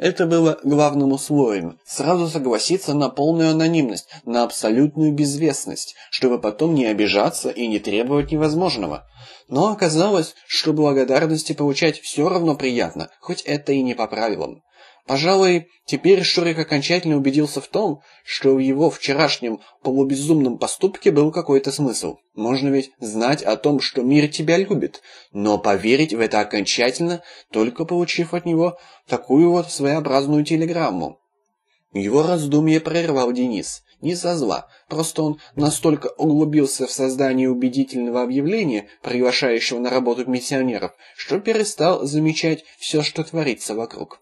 Это было главным условием. Сразу согласиться на полную анонимность, на абсолютную безвестность, чтобы потом не обижаться и не требовать невозможного. Но оказалось, что благодарности получать все равно приятно, хоть это и не по правилам. Пожалуй, теперь Шурик окончательно убедился в том, что в его вчерашнем полубезумном поступке был какой-то смысл. Можно ведь знать о том, что мир тебя любит, но поверить в это окончательно, только получив от него такую вот своеобразную телеграмму. Его раздумье прервал Денис. Не со зла, просто он настолько углубился в создание убедительного объявления, приглашающего на работу миссионеров, что перестал замечать все, что творится вокруг.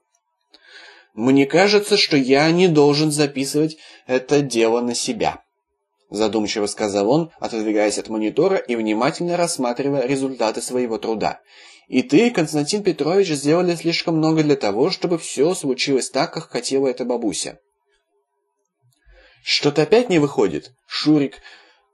Мне кажется, что я не должен записывать это дело на себя. Задумчиво сказал он, отодвигаясь от монитора и внимательно рассматривая результаты своего труда. И ты, Константин Петрович, сделали слишком много для того, чтобы все случилось так, как хотела эта бабуся. Что-то опять не выходит. Шурик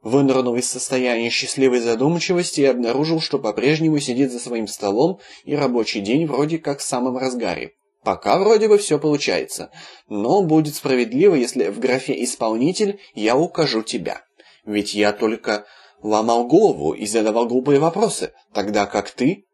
вынырнул из состояния счастливой задумчивости и обнаружил, что по-прежнему сидит за своим столом, и рабочий день вроде как в самом разгаре. Пока вроде бы все получается, но будет справедливо, если в графе «исполнитель» я укажу тебя. Ведь я только ломал голову и задавал глупые вопросы, тогда как ты...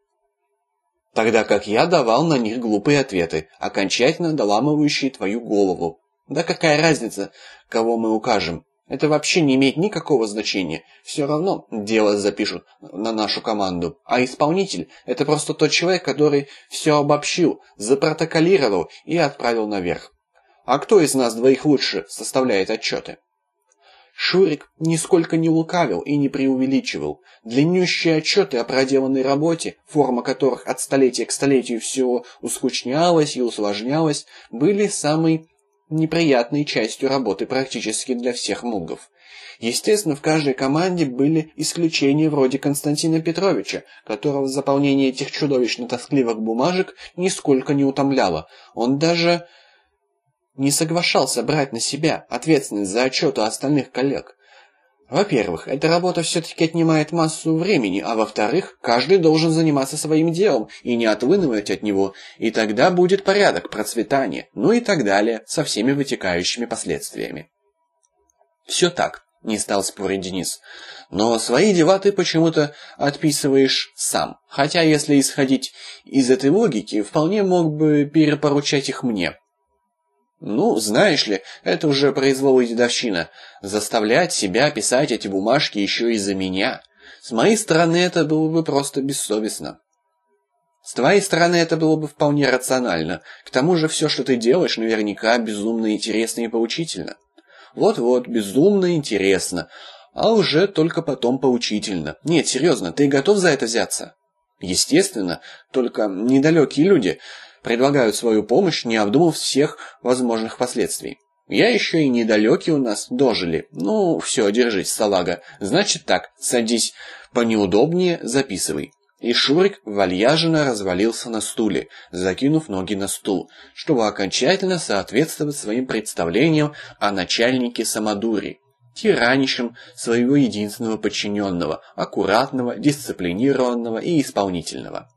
Тогда как я давал на них глупые ответы, окончательно доламывающие твою голову. Да какая разница, кого мы укажем? Это вообще не имеет никакого значения. Все равно дело запишут на нашу команду. А исполнитель – это просто тот человек, который все обобщил, запротоколировал и отправил наверх. А кто из нас двоих лучше составляет отчеты? Шурик нисколько не лукавил и не преувеличивал. Длиннющие отчеты о проделанной работе, форма которых от столетия к столетию все ускучнялась и усложнялась, были самой неприятной частью работы практически для всех мугов. Естественно, в каждой команде были исключения вроде Константина Петровича, которого заполнение этих чудовищно тоскливых бумажек нисколько не утомляло. Он даже не соглашался брать на себя ответственность за отчеты остальных коллег. Во-первых, эта работа все-таки отнимает массу времени, а во-вторых, каждый должен заниматься своим делом и не отвынывать от него, и тогда будет порядок, процветание, ну и так далее, со всеми вытекающими последствиями. Все так, не стал спорить Денис. Но свои дела ты почему-то отписываешь сам. Хотя, если исходить из этой логики, вполне мог бы перепоручать их мне. Ну, знаешь ли, это уже произвол и дедовщина. Заставлять себя писать эти бумажки еще из-за меня. С моей стороны это было бы просто бессовестно. С твоей стороны это было бы вполне рационально. К тому же все, что ты делаешь, наверняка безумно интересно и поучительно. Вот-вот, безумно интересно. А уже только потом поучительно. Нет, серьезно, ты готов за это взяться? Естественно, только недалекие люди предлагают свою помощь, не обдумав всех возможных последствий. Я еще и недалекий у нас дожили. Ну, все, держись, салага. Значит так, садись понеудобнее, записывай. И Шурик вальяженно развалился на стуле, закинув ноги на стул, чтобы окончательно соответствовать своим представлениям о начальнике Самодури, тиранищем своего единственного подчиненного, аккуратного, дисциплинированного и исполнительного.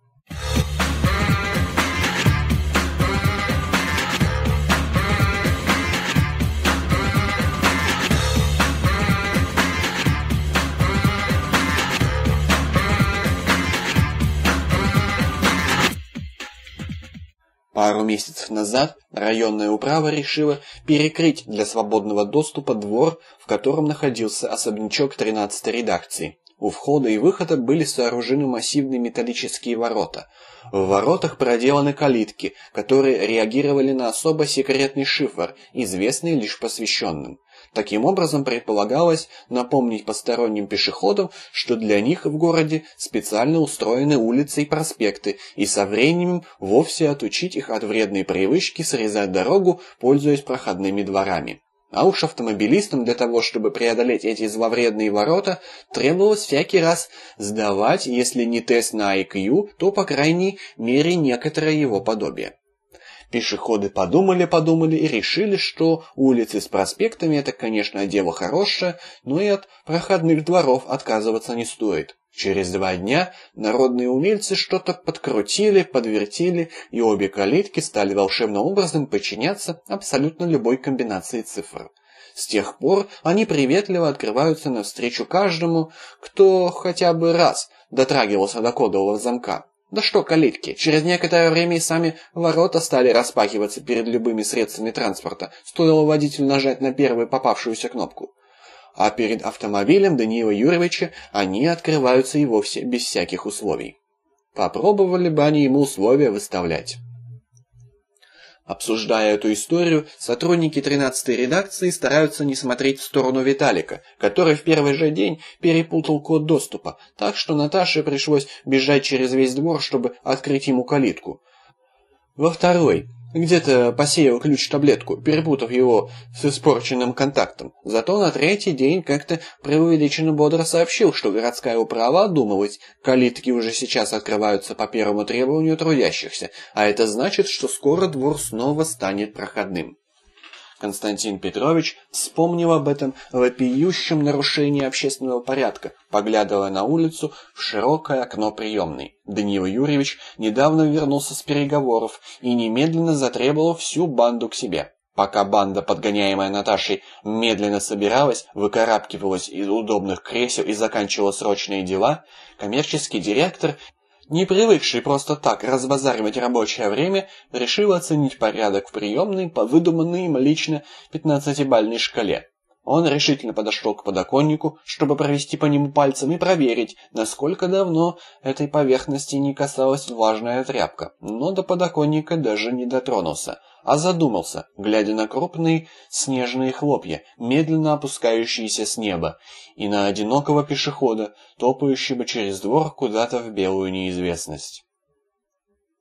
Пару месяцев назад районная управа решила перекрыть для свободного доступа двор, в котором находился особнячок 13-й редакции. У входа и выхода были сооружены массивные металлические ворота. В воротах проделаны калитки, которые реагировали на особо секретный шифр, известный лишь посвященным. Таким образом, предполагалось напомнить посторонним пешеходам, что для них в городе специально устроены улицы и проспекты, и со временем вовсе отучить их от вредной привычки срезать дорогу, пользуясь проходными дворами. А уж автомобилистам для того, чтобы преодолеть эти зловредные ворота, требовалось всякий раз сдавать, если не тест на IQ, то, по крайней мере, некоторое его подобие. Пешеходы подумали-подумали и решили, что улицы с проспектами это, конечно, дело хорошее, но и от проходных дворов отказываться не стоит. Через два дня народные умельцы что-то подкрутили, подвертили, и обе калитки стали волшебным образом подчиняться абсолютно любой комбинации цифр. С тех пор они приветливо открываются навстречу каждому, кто хотя бы раз дотрагивался до кодового замка. Да что калитки, через некоторое время и сами ворота стали распахиваться перед любыми средствами транспорта, стоило водителю нажать на первую попавшуюся кнопку. А перед автомобилем Даниила Юрьевича они открываются и вовсе без всяких условий. Попробовали бы они ему условия выставлять. Обсуждая эту историю, сотрудники 13-й редакции стараются не смотреть в сторону Виталика, который в первый же день перепутал код доступа, так что Наташе пришлось бежать через весь двор, чтобы открыть ему калитку. Во второй где-то посеял ключ-таблетку, перепутав его с испорченным контактом. Зато на третий день как-то преувеличенно бодро сообщил, что городская управа думалась, калитки уже сейчас открываются по первому требованию трудящихся, а это значит, что скоро двор снова станет проходным. Константин Петрович вспомнил об этом вопиющем нарушении общественного порядка, поглядывая на улицу в широкое окно приемной. Даниил Юрьевич недавно вернулся с переговоров и немедленно затребовал всю банду к себе. Пока банда, подгоняемая Наташей, медленно собиралась, выкарабкивалась из удобных кресел и заканчивала срочные дела, коммерческий директор не привыкший просто так разбазаривать рабочее время, решил оценить порядок в приемной по выдуманной им лично 15-бальной шкале. Он решительно подошел к подоконнику, чтобы провести по нему пальцем и проверить, насколько давно этой поверхности не касалась влажная тряпка, но до подоконника даже не дотронулся – а задумался, глядя на крупные снежные хлопья, медленно опускающиеся с неба, и на одинокого пешехода, топающего через двор куда-то в белую неизвестность.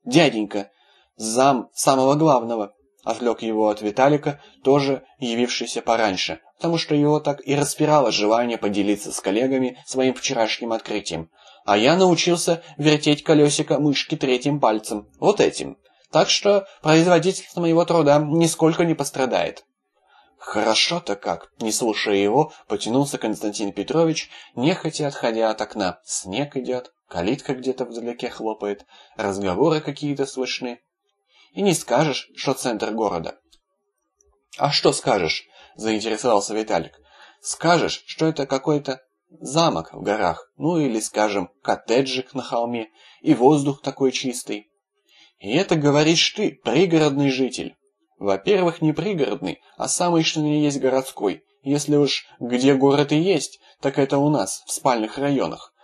«Дяденька! Зам самого главного!» Отвлек его от Виталика, тоже явившийся пораньше, потому что его так и распирало желание поделиться с коллегами своим вчерашним открытием. А я научился вертеть колесико мышки третьим пальцем, вот этим. Так что производительность моего труда нисколько не пострадает. Хорошо-то как, не слушая его, потянулся Константин Петрович, нехотя отходя от окна. Снег идет, калитка где-то вдалеке хлопает, разговоры какие-то слышны. И не скажешь, что центр города. А что скажешь? Заинтересовался Виталик. Скажешь, что это какой-то замок в горах, ну или, скажем, коттеджик на холме, и воздух такой чистый. И это говоришь ты, пригородный житель. Во-первых, не пригородный, а самый что ни есть городской. Если уж где город и есть, так это у нас, в спальных районах.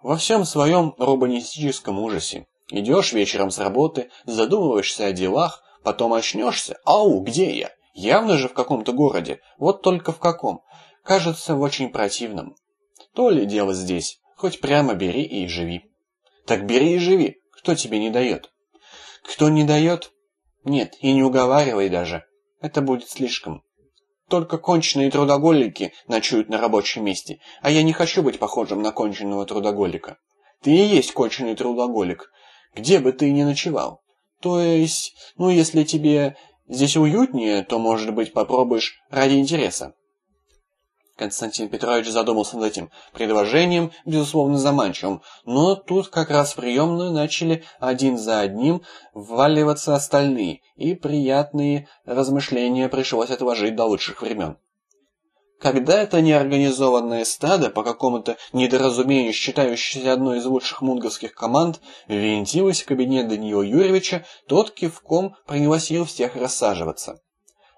Во всем своем урбанистическом ужасе. Идешь вечером с работы, задумываешься о делах, потом очнешься. Ау, где я? Явно же в каком-то городе, вот только в каком. Кажется, в очень противном. То ли дело здесь, хоть прямо бери и живи. Так бери и живи, кто тебе не дает? Кто не дает? Нет, и не уговаривай даже. Это будет слишком. Только конченые трудоголики ночуют на рабочем месте, а я не хочу быть похожим на конченного трудоголика. Ты и есть конченый трудоголик, где бы ты ни ночевал. То есть, ну если тебе здесь уютнее, то, может быть, попробуешь ради интереса. Константин Петрович задумался над этим предложением, безусловно заманчивым, но тут как раз в приемную начали один за одним вваливаться остальные, и приятные размышления пришлось отложить до лучших времен. Когда это неорганизованное стадо, по какому-то недоразумению считающееся одной из лучших мунговских команд, ввинтилось в кабинет Даниила Юрьевича, тот кивком пригласил всех рассаживаться.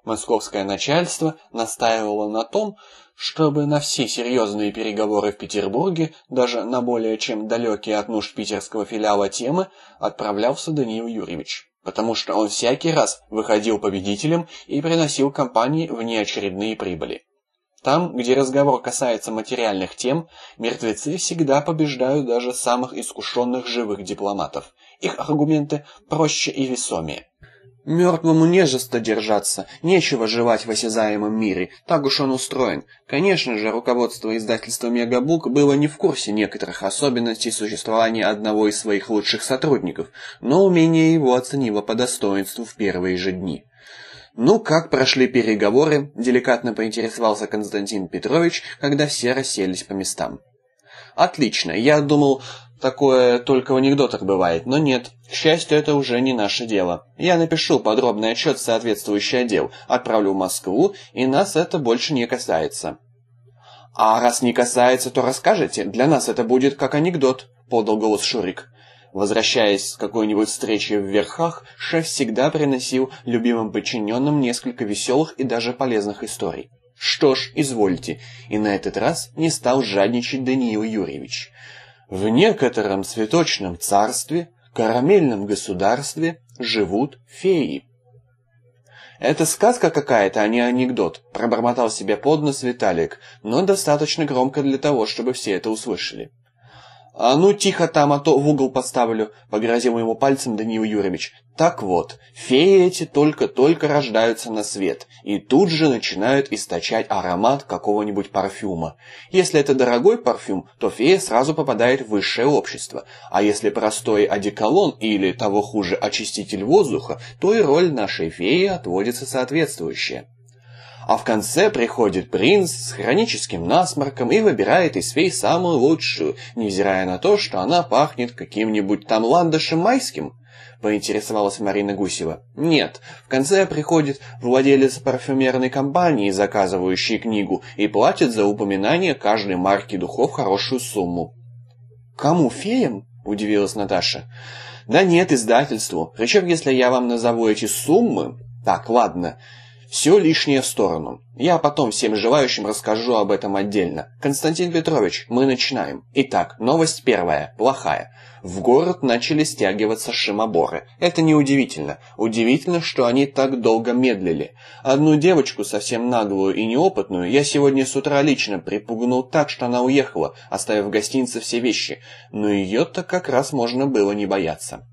Московское начальство настаивало на том, чтобы на все серьезные переговоры в Петербурге, даже на более чем далекие от нужд питерского филиала темы, отправлялся Даниил Юрьевич, потому что он всякий раз выходил победителем и приносил компании внеочередные прибыли. Там, где разговор касается материальных тем, мертвецы всегда побеждают даже самых искушенных живых дипломатов. Их аргументы проще и весомее. Мертвому нежесто держаться, нечего жевать в осязаемом мире, так уж он устроен. Конечно же, руководство издательства «Мегабук» было не в курсе некоторых особенностей существования одного из своих лучших сотрудников, но умение его оценило по достоинству в первые же дни. «Ну, как прошли переговоры?» – деликатно поинтересовался Константин Петрович, когда все расселись по местам. «Отлично. Я думал, Такое только в анекдотах бывает, но нет. К счастью, это уже не наше дело. Я напишу подробный отчет в соответствующий отдел, отправлю в Москву, и нас это больше не касается. А раз не касается, то расскажете. Для нас это будет как анекдот, подал голос Шурик. Возвращаясь с какой-нибудь встречи в верхах, шеф всегда приносил любимым подчиненным несколько веселых и даже полезных историй. Что ж, извольте. И на этот раз не стал жадничать Даниил Юрьевич. В некотором цветочном царстве, карамельном государстве живут феи. «Это сказка какая-то, а не анекдот», – пробормотал себе под нос Виталик, но достаточно громко для того, чтобы все это услышали. «А ну тихо там, а то в угол поставлю», — погрозил ему пальцем Даниил Юрьевич. «Так вот, феи эти только-только рождаются на свет, и тут же начинают источать аромат какого-нибудь парфюма. Если это дорогой парфюм, то фея сразу попадает в высшее общество, а если простой одеколон или, того хуже, очиститель воздуха, то и роль нашей феи отводится соответствующая». А в конце приходит принц с хроническим насморком и выбирает из фей самую лучшую, невзирая на то, что она пахнет каким-нибудь там ландышем майским. Поинтересовалась Марина Гусева. Нет, в конце приходит владелец парфюмерной компании, заказывающий книгу, и платит за упоминание каждой марки духов хорошую сумму. «Кому, феям?» – удивилась Наташа. «Да нет, издательству. Причем, если я вам назову эти суммы...» «Так, ладно. Все лишнее в сторону. Я потом всем желающим расскажу об этом отдельно. Константин Петрович, мы начинаем. Итак, новость первая, плохая. В город начали стягиваться шимоборы. Это неудивительно. Удивительно, что они так долго медлили. Одну девочку, совсем наглую и неопытную, я сегодня с утра лично припугнул так, что она уехала, оставив в гостинице все вещи. Но ее-то как раз можно было не бояться.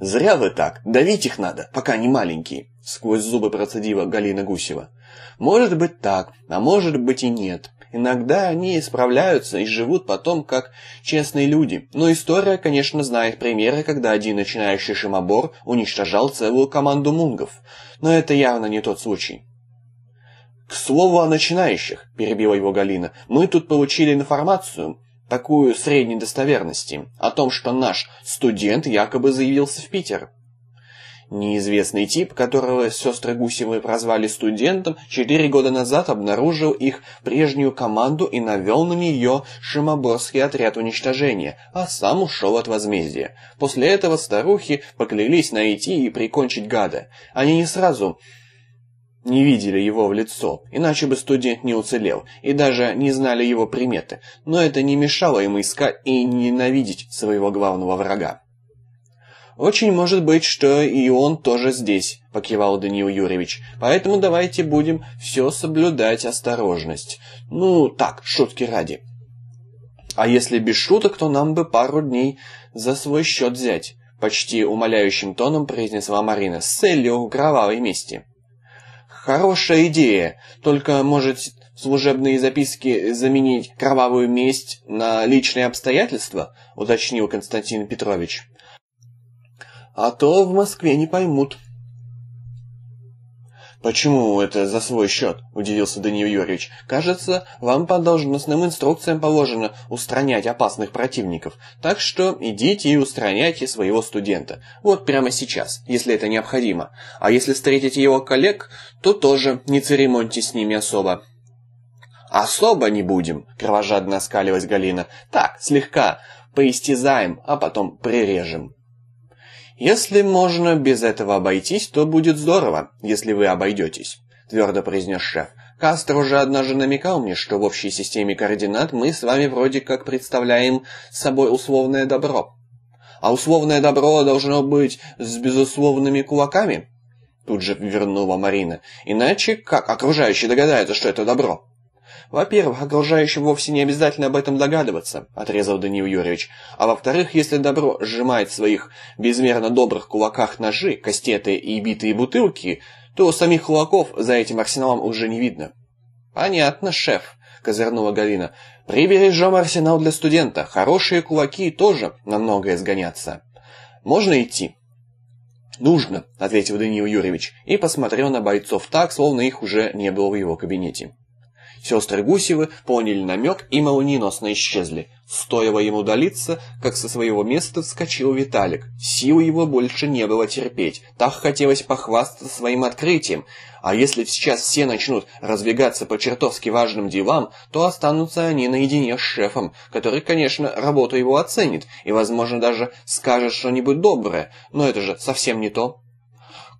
«Зря вы так. Давить их надо, пока они маленькие», — сквозь зубы процедила Галина Гусева. «Может быть так, а может быть и нет. Иногда они исправляются и живут потом как честные люди. Но история, конечно, знает примеры, когда один начинающий шимобор уничтожал целую команду мунгов. Но это явно не тот случай». «К слову о начинающих», — перебила его Галина, — «мы тут получили информацию, такую средней достоверности, о том, что наш студент якобы заявился в Питер. Неизвестный тип, которого сестры Гусевы прозвали студентом, четыре года назад обнаружил их прежнюю команду и навел на нее шимоборский отряд уничтожения, а сам ушел от возмездия. После этого старухи поклялись найти и прикончить гада. Они не сразу не видели его в лицо, иначе бы студент не уцелел, и даже не знали его приметы, но это не мешало ему искать и ненавидеть своего главного врага. «Очень может быть, что и он тоже здесь», — покивал Даниил Юрьевич. «Поэтому давайте будем все соблюдать осторожность. Ну, так, шутки ради». «А если без шуток, то нам бы пару дней за свой счет взять», — почти умоляющим тоном произнесла Марина, с целью кровавой мести. Хорошая идея, только может служебные записки заменить кровавую месть на личные обстоятельства, уточнил Константин Петрович. А то в Москве не поймут. «Почему это за свой счет?» – удивился Даниил Юрьевич. «Кажется, вам по должностным инструкциям положено устранять опасных противников, так что идите и устраняйте своего студента. Вот прямо сейчас, если это необходимо. А если встретите его коллег, то тоже не церемоньте с ними особо». «Особо не будем», – кровожадно оскалилась Галина. «Так, слегка поистязаем, а потом прирежем». «Если можно без этого обойтись, то будет здорово, если вы обойдетесь», — твердо произнес шеф. «Кастро уже однажды намекал мне, что в общей системе координат мы с вами вроде как представляем собой условное добро. А условное добро должно быть с безусловными кулаками?» Тут же вернула Марина. «Иначе как окружающие догадаются, что это добро?» «Во-первых, окружающим вовсе не обязательно об этом догадываться», — отрезал Даниил Юрьевич. «А во-вторых, если добро сжимает в своих безмерно добрых кулаках ножи, кастеты и битые бутылки, то самих кулаков за этим арсеналом уже не видно». «Понятно, шеф», — козырнула Галина. «Прибережем арсенал для студента. Хорошие кулаки тоже на многое сгонятся. Можно идти?» «Нужно», — ответил Даниил Юрьевич и посмотрел на бойцов так, словно их уже не было в его кабинете. Сестры Гусевы поняли намек и молниеносно исчезли. Стоило ему удалиться, как со своего места вскочил Виталик. Сил его больше не было терпеть. Так хотелось похвастаться своим открытием. А если сейчас все начнут разбегаться по чертовски важным делам, то останутся они наедине с шефом, который, конечно, работу его оценит и, возможно, даже скажет что-нибудь доброе. Но это же совсем не то.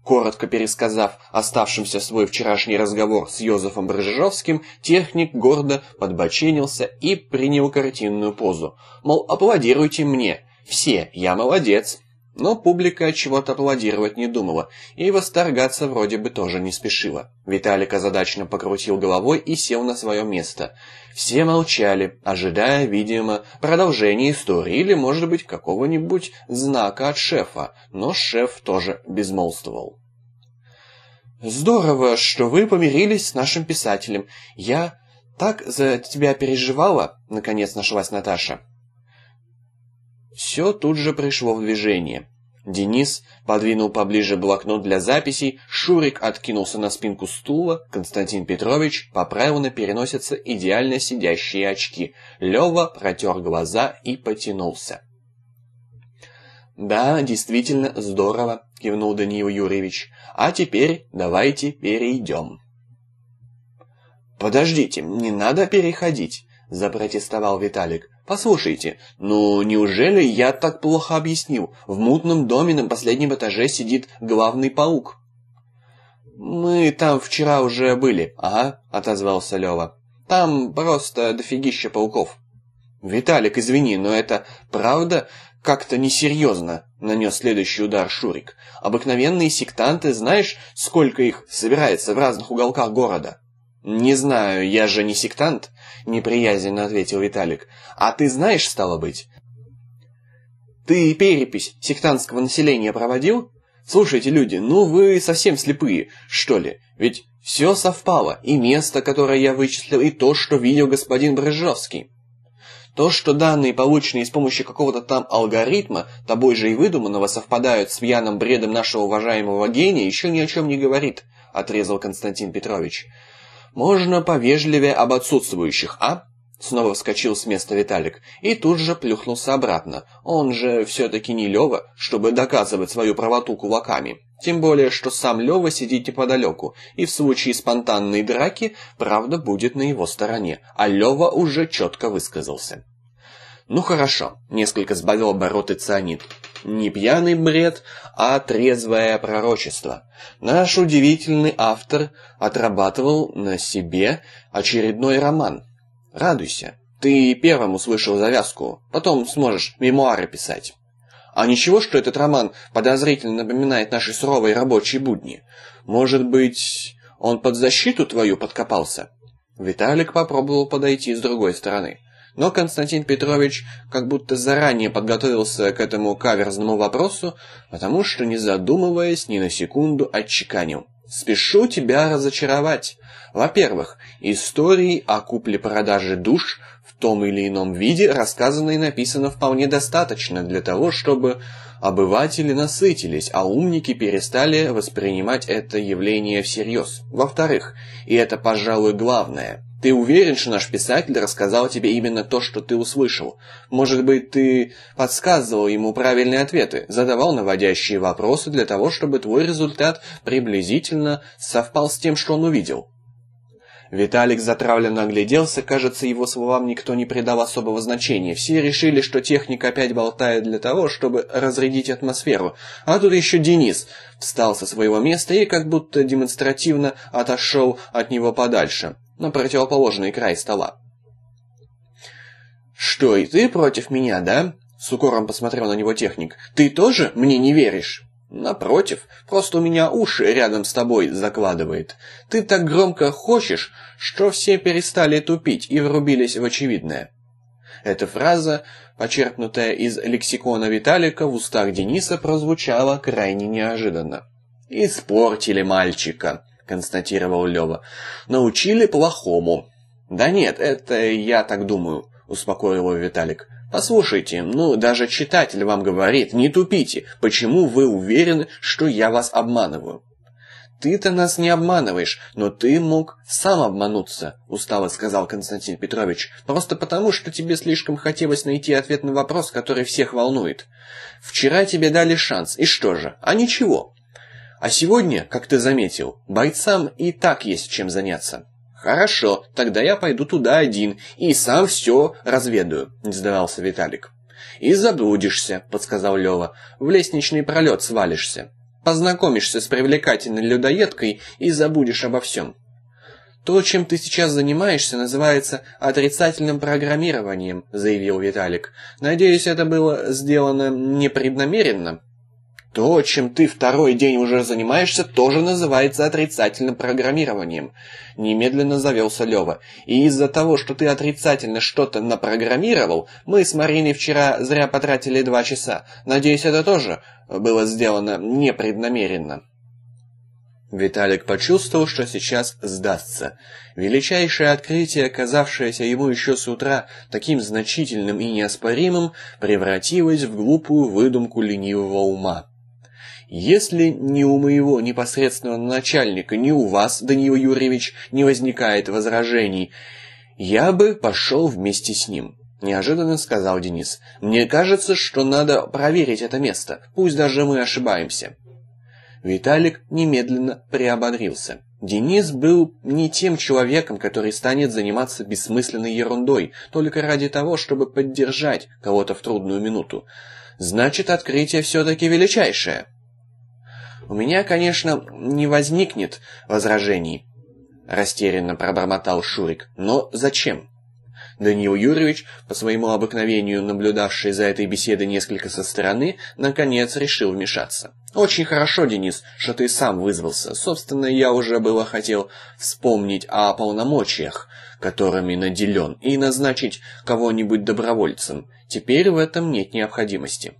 Коротко пересказав оставшимся свой вчерашний разговор с Йозефом Брыжовским, техник гордо подбоченился и принял картинную позу. Мол, аплодируйте мне. Все, я молодец. Но публика чего-то аплодировать не думала, и восторгаться вроде бы тоже не спешила. Виталик озадачно покрутил головой и сел на свое место. Все молчали, ожидая, видимо, продолжения истории или, может быть, какого-нибудь знака от шефа, но шеф тоже безмолвствовал. «Здорово, что вы помирились с нашим писателем. Я так за тебя переживала», — наконец нашлась Наташа. Все тут же пришло в движение. Денис подвинул поближе блокнот для записей, Шурик откинулся на спинку стула, Константин Петрович поправил на переносице идеально сидящие очки, Лева протер глаза и потянулся. «Да, действительно здорово», — кивнул Даниил Юрьевич. «А теперь давайте перейдем». «Подождите, не надо переходить», — запротестовал Виталик. «Послушайте, ну неужели я так плохо объяснил? В мутном доме на последнем этаже сидит главный паук». «Мы там вчера уже были, ага», — отозвался Лёва. «Там просто дофигища пауков». «Виталик, извини, но это правда как-то несерьезно», — нанес следующий удар Шурик. «Обыкновенные сектанты, знаешь, сколько их собирается в разных уголках города?» «Не знаю, я же не сектант», — неприязненно ответил Виталик. «А ты знаешь, стало быть?» «Ты перепись сектантского населения проводил?» «Слушайте, люди, ну вы совсем слепые, что ли? Ведь все совпало, и место, которое я вычислил, и то, что видел господин Брыжовский». То, что данные, полученные с помощью какого-то там алгоритма, тобой же и выдуманного, совпадают с пьяным бредом нашего уважаемого гения, еще ни о чем не говорит, отрезал Константин Петрович. «Можно повежливее об отсутствующих, а?» Снова вскочил с места Виталик и тут же плюхнулся обратно. Он же все-таки не Лева, чтобы доказывать свою правоту кулаками. Тем более, что сам Лева сидит неподалеку, и в случае спонтанной драки правда будет на его стороне, а Лева уже четко высказался. «Ну хорошо», — несколько сбавил обороты цианид. Не пьяный бред, а трезвое пророчество. Наш удивительный автор отрабатывал на себе очередной роман. Радуйся. Ты первым услышал завязку, потом сможешь мемуары писать. А ничего, что этот роман подозрительно напоминает наши суровые рабочие будни? Может быть, он под защиту твою подкопался? Виталик попробовал подойти с другой стороны. Но Константин Петрович как будто заранее подготовился к этому каверзному вопросу, потому что, не задумываясь ни на секунду, отчеканил. «Спешу тебя разочаровать. Во-первых, истории о купле-продаже душ в том или ином виде рассказано и написано вполне достаточно для того, чтобы обыватели насытились, а умники перестали воспринимать это явление всерьез. Во-вторых, и это, пожалуй, главное – ты уверен, что наш писатель рассказал тебе именно то, что ты услышал? Может быть, ты подсказывал ему правильные ответы, задавал наводящие вопросы для того, чтобы твой результат приблизительно совпал с тем, что он увидел? Виталик затравленно огляделся, кажется, его словам никто не придал особого значения. Все решили, что техник опять болтает для того, чтобы разрядить атмосферу. А тут еще Денис встал со своего места и как будто демонстративно отошел от него подальше на противоположный край стола. «Что, и ты против меня, да?» С укором посмотрел на него техник. «Ты тоже мне не веришь?» Напротив, просто у меня уши рядом с тобой закладывает. Ты так громко хочешь, что все перестали тупить и врубились в очевидное. Эта фраза, почерпнутая из лексикона Виталика, в устах Дениса прозвучала крайне неожиданно. «Испортили мальчика», — констатировал Лёва. «Научили плохому». «Да нет, это я так думаю», — успокоил его Виталик. «Послушайте, ну, даже читатель вам говорит, не тупите. Почему вы уверены, что я вас обманываю?» «Ты-то нас не обманываешь, но ты мог сам обмануться», — устало сказал Константин Петрович. «Просто потому, что тебе слишком хотелось найти ответ на вопрос, который всех волнует. Вчера тебе дали шанс, и что же? А ничего. А сегодня, как ты заметил, бойцам и так есть чем заняться». «Хорошо, тогда я пойду туда один и сам все разведаю», — не сдавался Виталик. «И заблудишься», — подсказал Лева. «В лестничный пролет свалишься. Познакомишься с привлекательной людоедкой и забудешь обо всем». «То, чем ты сейчас занимаешься, называется отрицательным программированием», — заявил Виталик. «Надеюсь, это было сделано непреднамеренно». То, чем ты второй день уже занимаешься, тоже называется отрицательным программированием. Немедленно завелся Лева. И из-за того, что ты отрицательно что-то напрограммировал, мы с Мариной вчера зря потратили два часа. Надеюсь, это тоже было сделано непреднамеренно. Виталик почувствовал, что сейчас сдастся. Величайшее открытие, оказавшееся ему еще с утра таким значительным и неоспоримым, превратилось в глупую выдумку ленивого ума. Если ни у моего непосредственного начальника, ни у вас, Даниил Юрьевич, не возникает возражений, я бы пошел вместе с ним. Неожиданно сказал Денис. Мне кажется, что надо проверить это место, пусть даже мы ошибаемся. Виталик немедленно приободрился. Денис был не тем человеком, который станет заниматься бессмысленной ерундой, только ради того, чтобы поддержать кого-то в трудную минуту. Значит, открытие все-таки величайшее. У меня, конечно, не возникнет возражений, растерянно пробормотал Шурик. Но зачем? Даниил Юрьевич, по своему обыкновению наблюдавший за этой беседой несколько со стороны, наконец решил вмешаться. «Очень хорошо, Денис, что ты сам вызвался. Собственно, я уже было хотел вспомнить о полномочиях, которыми наделен, и назначить кого-нибудь добровольцем. Теперь в этом нет необходимости».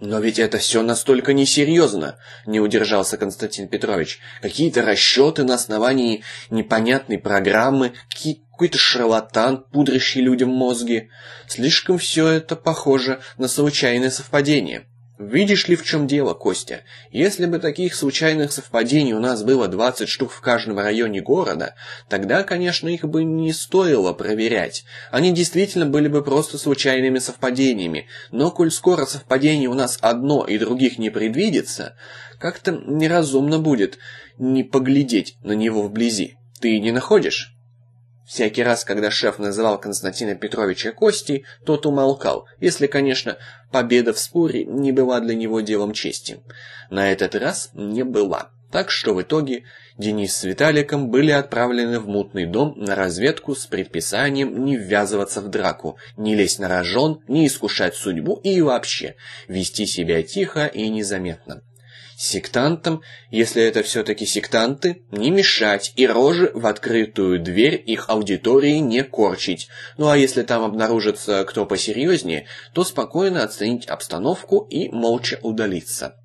«Но ведь это все настолько несерьезно», — не удержался Константин Петрович. «Какие-то расчеты на основании непонятной программы, какой-то шарлатан, пудрящий людям мозги. Слишком все это похоже на случайное совпадение». Видишь ли, в чем дело, Костя? Если бы таких случайных совпадений у нас было 20 штук в каждом районе города, тогда, конечно, их бы не стоило проверять. Они действительно были бы просто случайными совпадениями. Но коль скоро совпадений у нас одно и других не предвидится, как-то неразумно будет не поглядеть на него вблизи. Ты не находишь? Всякий раз, когда шеф называл Константина Петровича Костей, тот умолкал, если, конечно, победа в споре не была для него делом чести. На этот раз не была. Так что в итоге Денис с Виталиком были отправлены в мутный дом на разведку с предписанием не ввязываться в драку, не лезть на рожон, не искушать судьбу и вообще вести себя тихо и незаметно. Сектантам, если это все-таки сектанты, не мешать и рожи в открытую дверь их аудитории не корчить. Ну а если там обнаружится кто посерьезнее, то спокойно оценить обстановку и молча удалиться.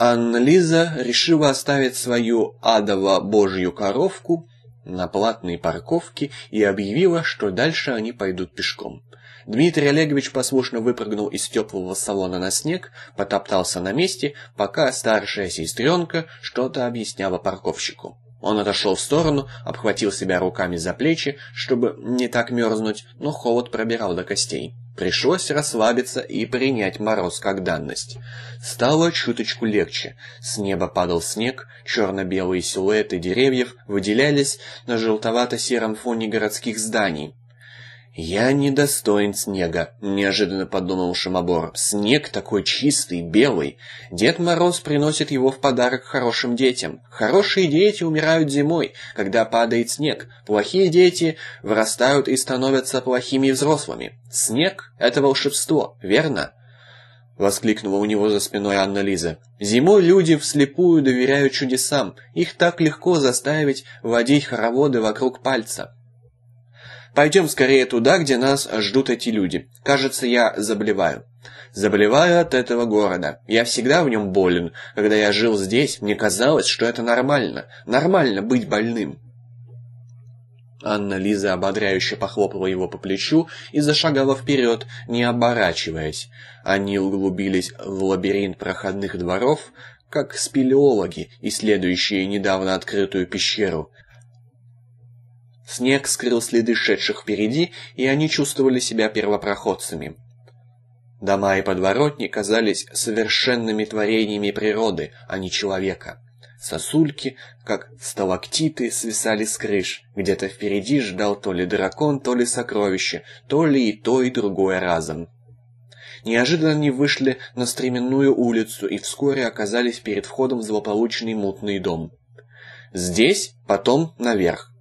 Анна-Лиза решила оставить свою адово-божью коровку на платной парковке и объявила, что дальше они пойдут пешком. Дмитрий Олегович послушно выпрыгнул из теплого салона на снег, потоптался на месте, пока старшая сестренка что-то объясняла парковщику. Он отошел в сторону, обхватил себя руками за плечи, чтобы не так мерзнуть, но холод пробирал до костей. Пришлось расслабиться и принять мороз как данность. Стало чуточку легче. С неба падал снег, черно-белые силуэты деревьев выделялись на желтовато-сером фоне городских зданий. «Я недостоин снега», — неожиданно подумал Шимобор. «Снег такой чистый, белый. Дед Мороз приносит его в подарок хорошим детям. Хорошие дети умирают зимой, когда падает снег. Плохие дети вырастают и становятся плохими взрослыми. Снег — это волшебство, верно?» Воскликнула у него за спиной Анна-Лиза. «Зимой люди вслепую доверяют чудесам. Их так легко заставить водить хороводы вокруг пальца». Пойдем скорее туда, где нас ждут эти люди. Кажется, я заболеваю. Заболеваю от этого города. Я всегда в нем болен. Когда я жил здесь, мне казалось, что это нормально. Нормально быть больным. Анна-Лиза ободряюще похлопала его по плечу и зашагала вперед, не оборачиваясь. Они углубились в лабиринт проходных дворов, как спелеологи, исследующие недавно открытую пещеру. Снег скрыл следы шедших впереди, и они чувствовали себя первопроходцами. Дома и подворотни казались совершенными творениями природы, а не человека. Сосульки, как сталактиты, свисали с крыш. Где-то впереди ждал то ли дракон, то ли сокровище, то ли и то, и другое разом. Неожиданно они вышли на стременную улицу и вскоре оказались перед входом в злополучный мутный дом. Здесь, потом наверх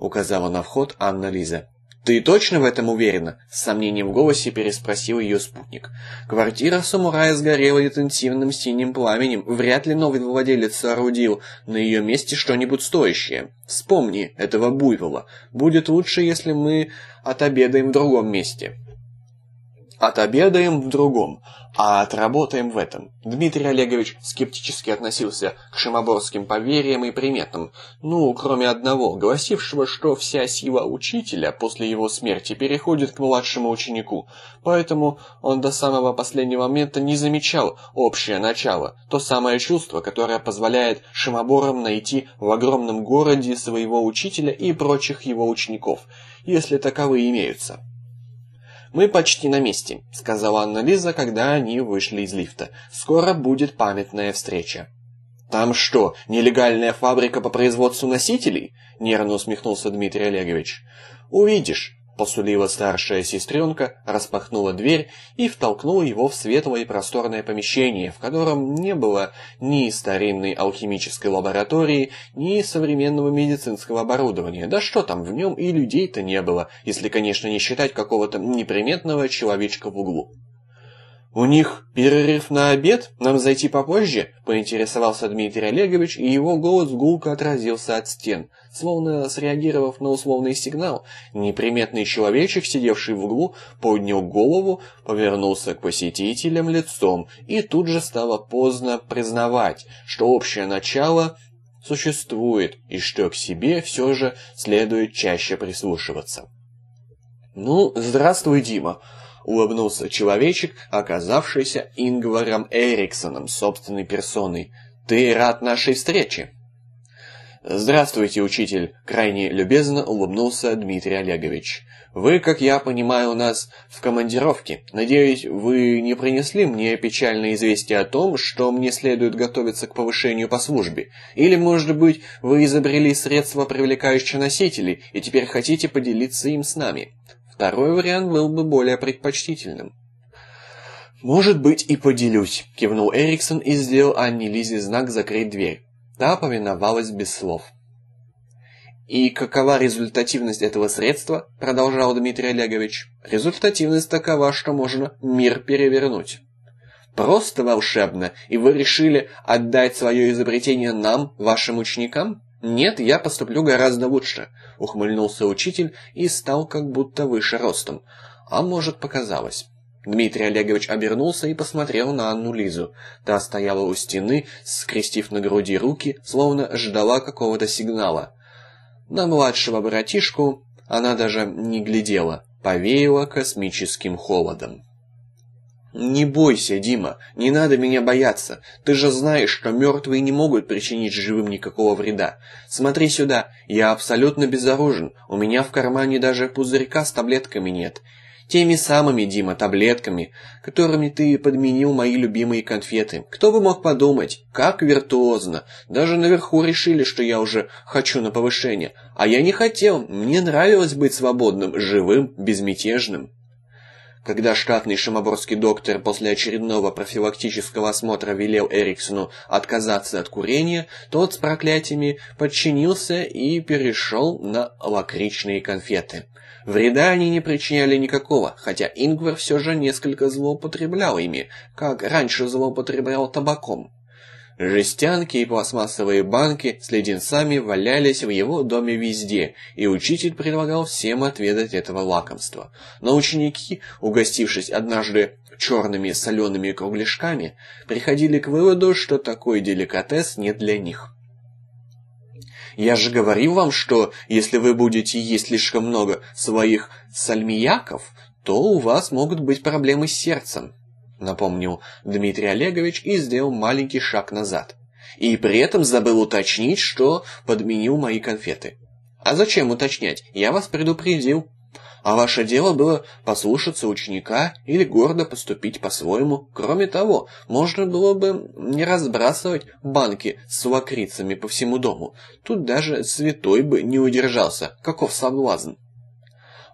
указала на вход Анна-Лиза. «Ты точно в этом уверена?» — с сомнением в голосе переспросил ее спутник. «Квартира самурая сгорела интенсивным синим пламенем. Вряд ли новый владелец соорудил на ее месте что-нибудь стоящее. Вспомни этого буйвола. Будет лучше, если мы отобедаем в другом месте». Отобедаем в другом, а отработаем в этом. Дмитрий Олегович скептически относился к шимоборским поверьям и приметам, ну, кроме одного, гласившего, что вся сила учителя после его смерти переходит к младшему ученику, поэтому он до самого последнего момента не замечал общее начало, то самое чувство, которое позволяет шимоборам найти в огромном городе своего учителя и прочих его учеников, если таковые имеются. «Мы почти на месте», — сказала Анна-Лиза, когда они вышли из лифта. «Скоро будет памятная встреча». «Там что, нелегальная фабрика по производству носителей?» — нервно усмехнулся Дмитрий Олегович. «Увидишь», посулила старшая сестренка, распахнула дверь и втолкнула его в светлое и просторное помещение, в котором не было ни старинной алхимической лаборатории, ни современного медицинского оборудования. Да что там, в нем и людей-то не было, если, конечно, не считать какого-то неприметного человечка в углу. «У них перерыв на обед? Нам зайти попозже?» – поинтересовался Дмитрий Олегович, и его голос гулко отразился от стен. Словно среагировав на условный сигнал, неприметный человечек, сидевший в углу, поднял голову, повернулся к посетителям лицом, и тут же стало поздно признавать, что общее начало существует, и что к себе все же следует чаще прислушиваться. «Ну, здравствуй, Дима!» — улыбнулся человечек, оказавшийся Ингваром Эриксоном собственной персоной. «Ты рад нашей встрече?» «Здравствуйте, учитель!» — крайне любезно улыбнулся Дмитрий Олегович. «Вы, как я понимаю, у нас в командировке. Надеюсь, вы не принесли мне печальное известие о том, что мне следует готовиться к повышению по службе? Или, может быть, вы изобрели средства, привлекающие носителей, и теперь хотите поделиться им с нами?» Второй вариант был бы более предпочтительным. «Может быть, и поделюсь», — кивнул Эриксон и сделал Анне Лизе знак закрыть дверь. Та повиновалась без слов. «И какова результативность этого средства?» — продолжал Дмитрий Олегович. «Результативность такова, что можно мир перевернуть». «Просто волшебно, и вы решили отдать свое изобретение нам, вашим ученикам?» «Нет, я поступлю гораздо лучше», — ухмыльнулся учитель и стал как будто выше ростом. А может, показалось. Дмитрий Олегович обернулся и посмотрел на Анну Лизу. Та стояла у стены, скрестив на груди руки, словно ждала какого-то сигнала. На младшего братишку она даже не глядела, повеяла космическим холодом. «Не бойся, Дима, не надо меня бояться. Ты же знаешь, что мертвые не могут причинить живым никакого вреда. Смотри сюда, я абсолютно безоружен, у меня в кармане даже пузырька с таблетками нет. Теми самыми, Дима, таблетками, которыми ты подменил мои любимые конфеты. Кто бы мог подумать, как виртуозно. Даже наверху решили, что я уже хочу на повышение. А я не хотел, мне нравилось быть свободным, живым, безмятежным. Когда штатный шимоборский доктор после очередного профилактического осмотра велел Эриксону отказаться от курения, тот с проклятиями подчинился и перешел на лакричные конфеты. Вреда они не причиняли никакого, хотя Ингвар все же несколько злоупотреблял ими, как раньше злоупотреблял табаком. Жестянки и пластмассовые банки с леденцами валялись в его доме везде, и учитель предлагал всем отведать этого лакомства. Но ученики, угостившись однажды черными солеными кругляшками, приходили к выводу, что такой деликатес не для них. «Я же говорил вам, что если вы будете есть слишком много своих сальмияков, то у вас могут быть проблемы с сердцем», напомнил Дмитрий Олегович и сделал маленький шаг назад. И при этом забыл уточнить, что подменил мои конфеты. А зачем уточнять? Я вас предупредил. А ваше дело было послушаться ученика или гордо поступить по-своему. Кроме того, можно было бы не разбрасывать банки с лакрицами по всему дому. Тут даже святой бы не удержался. Каков соблазн.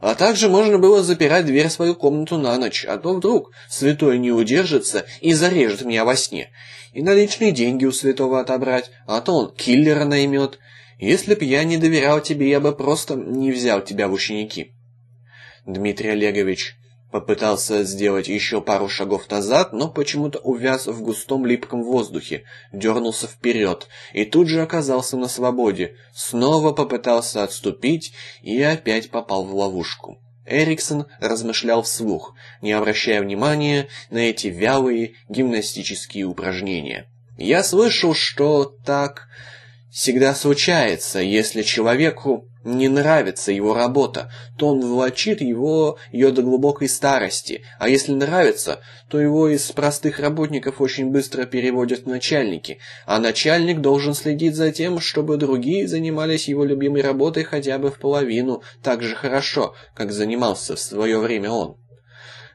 А также можно было запирать дверь в свою комнату на ночь, а то вдруг святой не удержится и зарежет меня во сне. И наличные деньги у святого отобрать, а то он киллера наймет. Если б я не доверял тебе, я бы просто не взял тебя в ученики. Дмитрий Олегович Попытался сделать еще пару шагов назад, но почему-то увяз в густом липком воздухе, дернулся вперед и тут же оказался на свободе, снова попытался отступить и опять попал в ловушку. Эриксон размышлял вслух, не обращая внимания на эти вялые гимнастические упражнения. «Я слышал, что так всегда случается, если человеку не нравится его работа, то он влачит его ее до глубокой старости, а если нравится, то его из простых работников очень быстро переводят в начальники, а начальник должен следить за тем, чтобы другие занимались его любимой работой хотя бы в половину так же хорошо, как занимался в свое время он.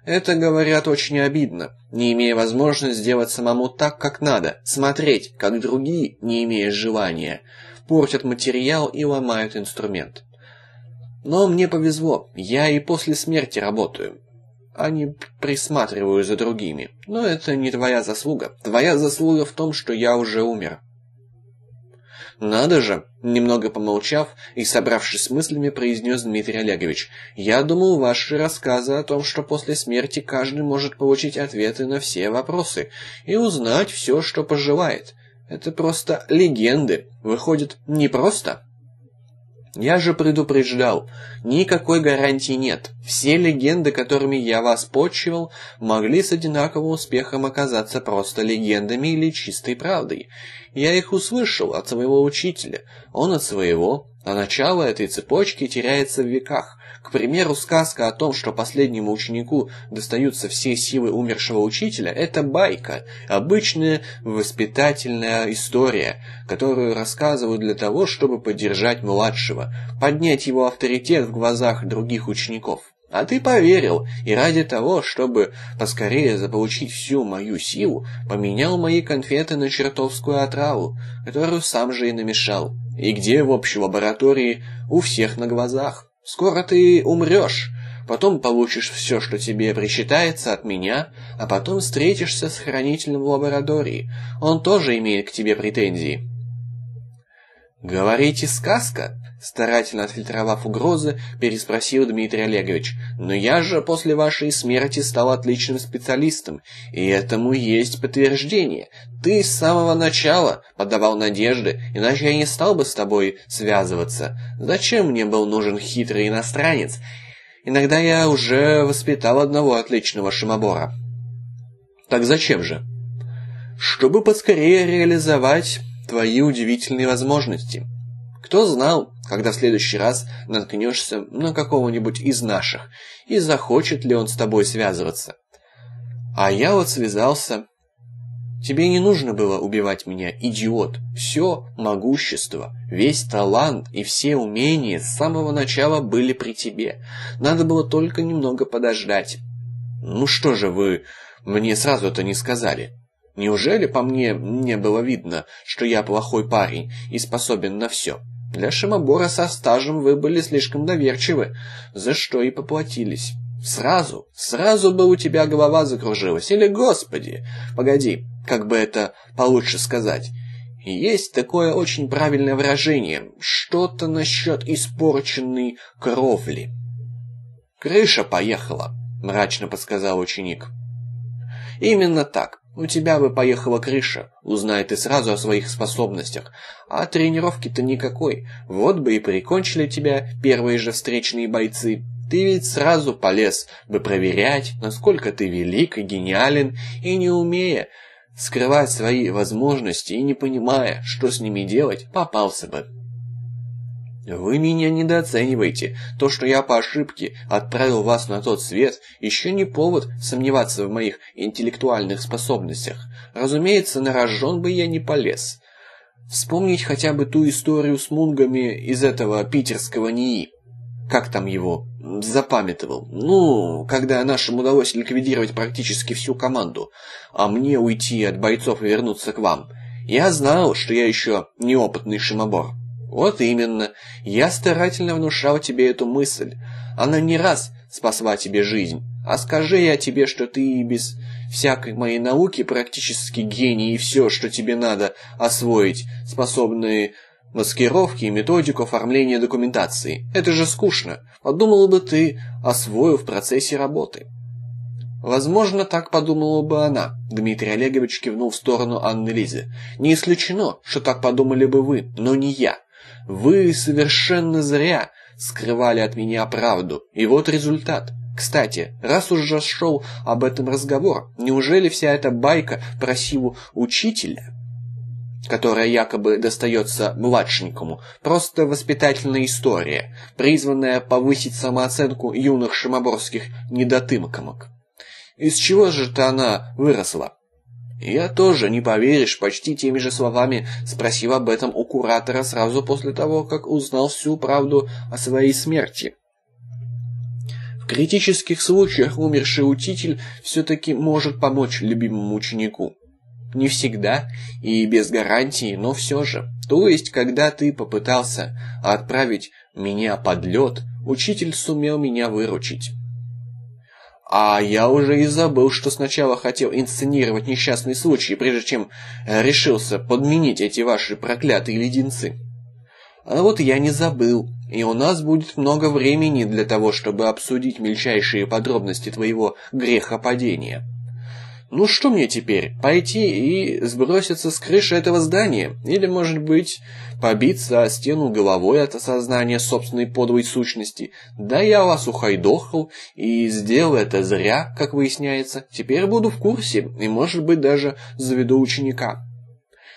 Это, говорят, очень обидно, не имея возможности сделать самому так, как надо, смотреть, как другие, не имея желания портят материал и ломают инструмент. Но мне повезло, я и после смерти работаю, а не присматриваю за другими. Но это не твоя заслуга. Твоя заслуга в том, что я уже умер. «Надо же!» — немного помолчав и собравшись с мыслями, произнес Дмитрий Олегович. «Я думал, ваши рассказы о том, что после смерти каждый может получить ответы на все вопросы и узнать все, что пожелает. Это просто легенды. Выходит, не просто? Я же предупреждал, никакой гарантии нет. Все легенды, которыми я вас почивал, могли с одинаковым успехом оказаться просто легендами или чистой правдой. Я их услышал от своего учителя, он от своего, а начало этой цепочки теряется в веках. К примеру, сказка о том, что последнему ученику достаются все силы умершего учителя, это байка, обычная воспитательная история, которую рассказывают для того, чтобы поддержать младшего, поднять его авторитет в глазах других учеников. А ты поверил, и ради того, чтобы поскорее заполучить всю мою силу, поменял мои конфеты на чертовскую отраву, которую сам же и намешал. И где в общей лаборатории? У всех на глазах. Скоро ты умрешь, потом получишь все, что тебе причитается от меня, а потом встретишься с хранителем в лаборатории. Он тоже имеет к тебе претензии. «Говорите, сказка?» Старательно отфильтровав угрозы, переспросил Дмитрий Олегович. «Но я же после вашей смерти стал отличным специалистом, и этому есть подтверждение. Ты с самого начала подавал надежды, иначе я не стал бы с тобой связываться. Зачем мне был нужен хитрый иностранец? Иногда я уже воспитал одного отличного шимобора». «Так зачем же?» «Чтобы поскорее реализовать твои удивительные возможности». Кто знал, когда в следующий раз наткнешься на какого-нибудь из наших, и захочет ли он с тобой связываться. А я вот связался. Тебе не нужно было убивать меня, идиот. Все могущество, весь талант и все умения с самого начала были при тебе. Надо было только немного подождать. Ну что же вы мне сразу это не сказали? Неужели по мне не было видно, что я плохой парень и способен на все? Для Шимобора со стажем вы были слишком доверчивы, за что и поплатились. Сразу, сразу бы у тебя голова закружилась. Или, господи, погоди, как бы это получше сказать. Есть такое очень правильное выражение. Что-то насчет испорченной кровли. «Крыша поехала», — мрачно подсказал ученик. «Именно так. У тебя бы поехала крыша, узнай ты сразу о своих способностях. А тренировки-то никакой. Вот бы и прикончили тебя первые же встречные бойцы. Ты ведь сразу полез бы проверять, насколько ты велик и гениален, и не умея скрывать свои возможности и не понимая, что с ними делать, попался бы. Вы меня недооцениваете. То, что я по ошибке отправил вас на тот свет, еще не повод сомневаться в моих интеллектуальных способностях. Разумеется, на рожон бы я не полез. Вспомнить хотя бы ту историю с мунгами из этого питерского НИИ как там его, запамятовал. Ну, когда нашим удалось ликвидировать практически всю команду, а мне уйти от бойцов и вернуться к вам. Я знал, что я еще неопытный шимобор. Вот именно. Я старательно внушал тебе эту мысль. Она не раз спасла тебе жизнь. А скажи я тебе, что ты и без всякой моей науки практически гений, и все, что тебе надо освоить, способные маскировки и методику оформления документации. Это же скучно. Подумал бы ты, освоил в процессе работы. Возможно, так подумала бы она. Дмитрий Олегович кивнул в сторону Анны Лизы. Не исключено, что так подумали бы вы, но не я. Вы совершенно зря скрывали от меня правду. И вот результат. Кстати, раз уж шел об этом разговор, неужели вся эта байка про силу учителя которая якобы достается младшенькому, просто воспитательная история, призванная повысить самооценку юных шимоборских недотымкомок. Из чего же то она выросла? Я тоже, не поверишь, почти теми же словами спросил об этом у куратора сразу после того, как узнал всю правду о своей смерти. В критических случаях умерший учитель все-таки может помочь любимому ученику. Не всегда и без гарантии, но все же. То есть, когда ты попытался отправить меня под лед, учитель сумел меня выручить. А я уже и забыл, что сначала хотел инсценировать несчастный случай, прежде чем решился подменить эти ваши проклятые леденцы. А вот я не забыл, и у нас будет много времени для того, чтобы обсудить мельчайшие подробности твоего грехопадения. Ну что мне теперь, пойти и сброситься с крыши этого здания? Или, может быть, побиться о стену головой от осознания собственной подлой сущности? Да я вас ухайдохал и сделал это зря, как выясняется. Теперь буду в курсе и, может быть, даже заведу ученика.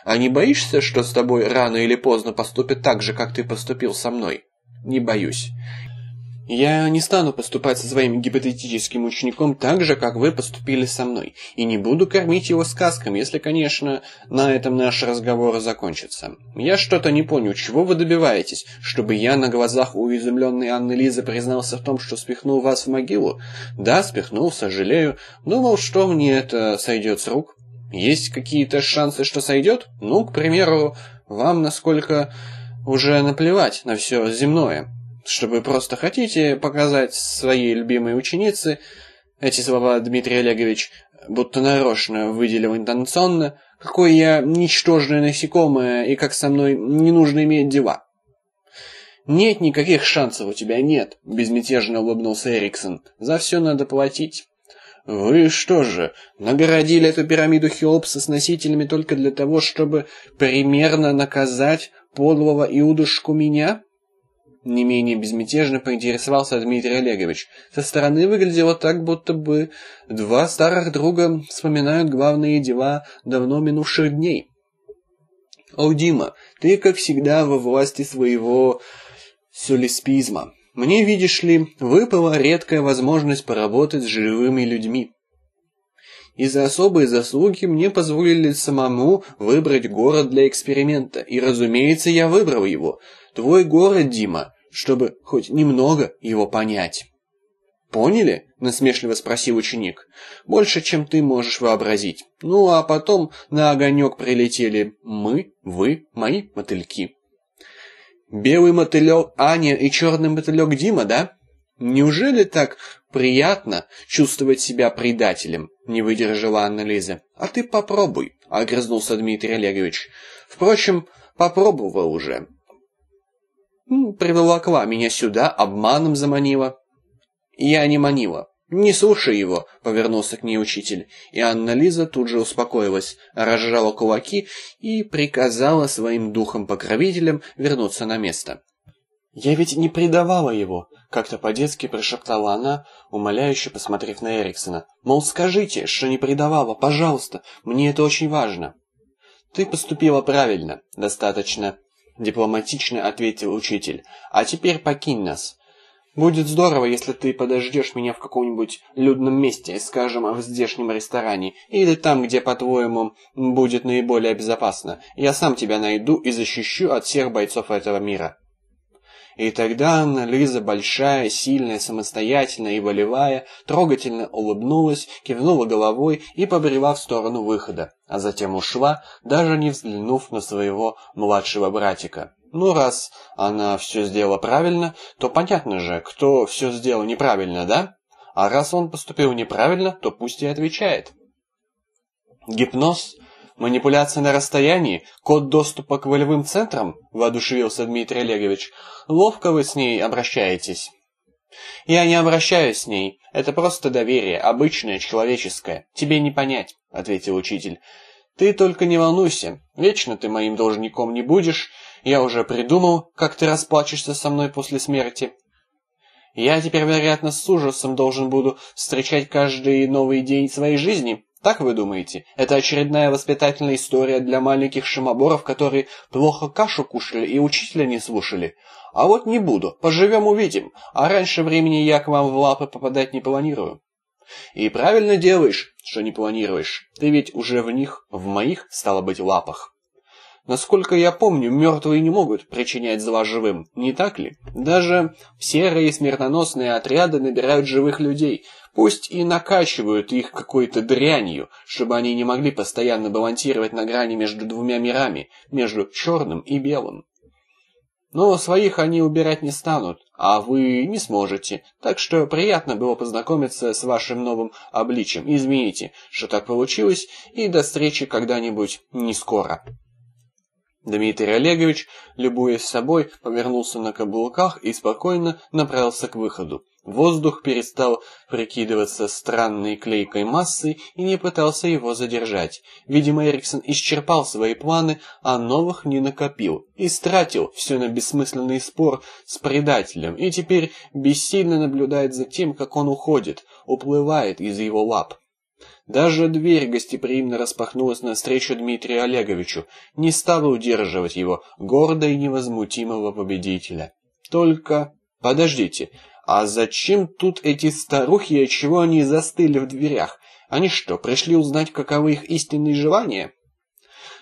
А не боишься, что с тобой рано или поздно поступят так же, как ты поступил со мной? Не боюсь. Я не стану поступать со своим гипотетическим учеником так же, как вы поступили со мной, и не буду кормить его сказками, если, конечно, на этом наш разговор закончится. Я что-то не понял, чего вы добиваетесь, чтобы я на глазах у изумленной Анны Лизы признался в том, что спихнул вас в могилу? Да, спихнул, сожалею. Думал, что мне это сойдет с рук. Есть какие-то шансы, что сойдет? Ну, к примеру, вам насколько уже наплевать на все земное чтобы просто хотите показать своей любимой ученице, эти слова Дмитрий Олегович будто нарочно выделил интонационно, какое я ничтожное насекомое и как со мной не нужно иметь дела. «Нет никаких шансов у тебя, нет», — безмятежно улыбнулся Эриксон. «За все надо платить». «Вы что же, нагородили эту пирамиду Хеопса с носителями только для того, чтобы примерно наказать подлого Иудушку меня?» Не менее безмятежно поинтересовался Дмитрий Олегович. Со стороны выглядело так, будто бы два старых друга вспоминают главные дела давно минувших дней. «О, Дима, ты, как всегда, во власти своего сюлеспизма. Мне, видишь ли, выпала редкая возможность поработать с живыми людьми. и за особые заслуги мне позволили самому выбрать город для эксперимента, и, разумеется, я выбрал его. Твой город, Дима, чтобы хоть немного его понять». «Поняли?» – насмешливо спросил ученик. «Больше, чем ты можешь вообразить. Ну, а потом на огонек прилетели мы, вы, мои мотыльки». «Белый мотылек Аня и черный мотылек Дима, да? Неужели так приятно чувствовать себя предателем?» – не выдержала Анна-Лиза. «А ты попробуй», – огрызнулся Дмитрий Олегович. «Впрочем, попробовал уже». «Приволокла меня сюда, обманом заманила». «Я не манила». «Не слушай его», — повернулся к ней учитель, и Анна-Лиза тут же успокоилась, разжала кулаки и приказала своим духом-покровителям вернуться на место. «Я ведь не предавала его», — как-то по-детски прошептала она, умоляюще посмотрев на Эриксона. «Мол, скажите, что не предавала, пожалуйста, мне это очень важно». «Ты поступила правильно, достаточно», — дипломатично ответил учитель. «А теперь покинь нас. Будет здорово, если ты подождешь меня в каком-нибудь людном месте, скажем, в здешнем ресторане, или там, где, по-твоему, будет наиболее безопасно. Я сам тебя найду и защищу от всех бойцов этого мира». И тогда Анна Лиза, большая, сильная, самостоятельная и волевая, трогательно улыбнулась, кивнула головой и побрела в сторону выхода, а затем ушла, даже не взглянув на своего младшего братика. Ну, раз она все сделала правильно, то понятно же, кто все сделал неправильно, да? А раз он поступил неправильно, то пусть и отвечает. Гипноз, манипуляция на расстоянии, код доступа к волевым центрам, воодушевился Дмитрий Олегович. Ловко вы с ней обращаетесь. Я не обращаюсь с ней, это просто доверие, обычное, человеческое. Тебе не понять, ответил учитель. Ты только не волнуйся, вечно ты моим должником не будешь, я уже придумал, как ты расплачешься со мной после смерти. Я теперь, вероятно, с ужасом должен буду встречать каждый новый день своей жизни. Так вы думаете? Это очередная воспитательная история для маленьких шимоборов, которые плохо кашу кушали и учителя не слушали. А вот не буду, поживем увидим, а раньше времени я к вам в лапы попадать не планирую. И правильно делаешь, что не планируешь. Ты ведь уже в них, в моих, стало быть, лапах. Насколько я помню, мертвые не могут причинять зла живым, не так ли? Даже серые смертоносные отряды набирают живых людей, пусть и накачивают их какой-то дрянью, чтобы они не могли постоянно балансировать на грани между двумя мирами, между черным и белым. Но своих они убирать не станут, а вы не сможете. Так что приятно было познакомиться с вашим новым обличием. Извините, что так получилось, и до встречи когда-нибудь не скоро. Дмитрий Олегович, любуясь собой, повернулся на каблуках и спокойно направился к выходу. Воздух перестал прикидываться странной клейкой массой и не пытался его задержать. Видимо, Эриксон исчерпал свои планы, а новых не накопил. Истратил все на бессмысленный спор с предателем и теперь бессильно наблюдает за тем, как он уходит, уплывает из его лап. Даже дверь гостеприимно распахнулась навстречу Дмитрию Олеговичу, не стала удерживать его, гордо и невозмутимого победителя. Только... Подождите, а зачем тут эти старухи и отчего они застыли в дверях? Они что, пришли узнать, каковы их истинные желания?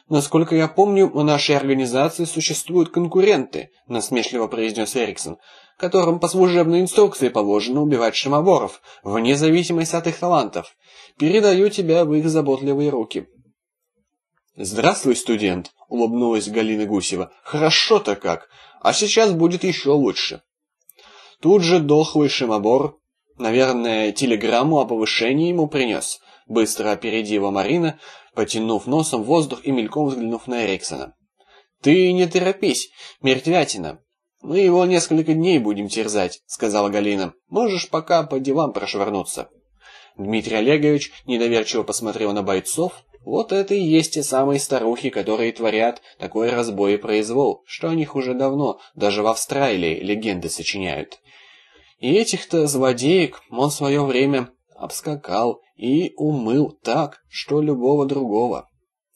Насколько я помню, у нашей организации существуют конкуренты, насмешливо произнес Эриксон, которым по служебной инструкции положено убивать шимоборов, вне зависимости от их талантов. Передаю тебя в их заботливые руки. Здравствуй, студент, улыбнулась Галина Гусева. Хорошо-то как. А сейчас будет еще лучше. Тут же дохлый шимобор, наверное, телеграмму о повышении ему принес. Быстро опередила Марина, потянув носом воздух и мельком взглянув на Эриксона. «Ты не торопись, мертвятина. Мы его несколько дней будем терзать», — сказала Галина. «Можешь пока по делам прошвырнуться». Дмитрий Олегович недоверчиво посмотрел на бойцов. Вот это и есть те самые старухи, которые творят такой разбой и произвол, что о них уже давно, даже в Австралии, легенды сочиняют. И этих-то злодеек он в свое время обскакал и умыл так, что любого другого.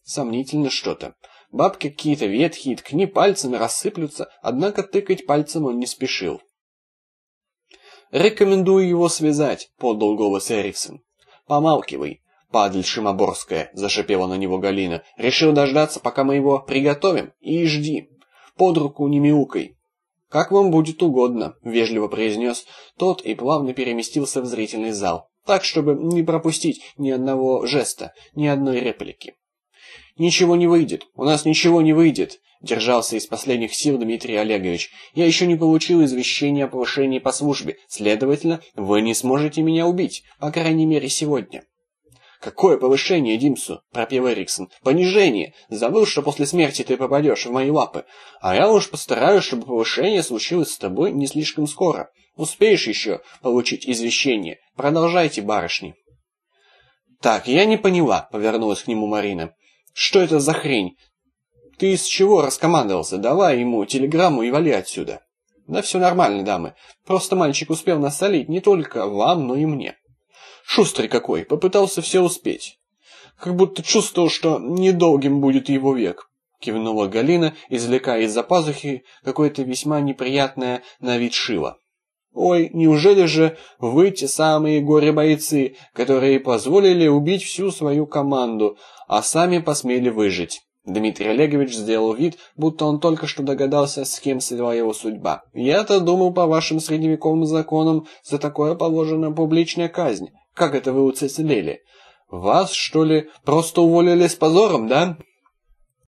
Сомнительно что-то. Бабки какие-то ветхие, ткни пальцами, рассыплются, однако тыкать пальцем он не спешил. «Рекомендую его связать», — подал голос Эриксон. «Помалкивай. падаль Шимоборская!» — зашипела на него Галина. «Решил дождаться, пока мы его приготовим? И жди. Под руку не мяукай». «Как вам будет угодно», — вежливо произнес тот и плавно переместился в зрительный зал, так, чтобы не пропустить ни одного жеста, ни одной реплики. «Ничего не выйдет, у нас ничего не выйдет», — держался из последних сил Дмитрий Олегович. «Я еще не получил извещения о повышении по службе, следовательно, вы не сможете меня убить, по крайней мере, сегодня». «Какое повышение, Димсу?» – пропел Эриксон. «Понижение! Забыл, что после смерти ты попадешь в мои лапы. А я уж постараюсь, чтобы повышение случилось с тобой не слишком скоро. Успеешь еще получить извещение. Продолжайте, барышни». «Так, я не поняла», – повернулась к нему Марина. Что это за хрень? Ты из чего раскомандовался? Давай ему телеграмму и вали отсюда. Да все нормально, дамы. Просто мальчик успел насолить не только вам, но и мне. Шустрый какой, попытался все успеть. Как будто чувствовал, что недолгим будет его век. Кивнула Галина, извлекая из-за пазухи какое-то весьма неприятное на вид шило. Ой, неужели же вы те самые горе-бойцы, которые позволили убить всю свою команду, а сами посмели выжить? Дмитрий Олегович сделал вид, будто он только что догадался, с кем свела его судьба. «Я-то думал, по вашим средневековым законам за такое положена публичная казнь. Как это вы уцелели? Вас, что ли, просто уволили с позором, да?»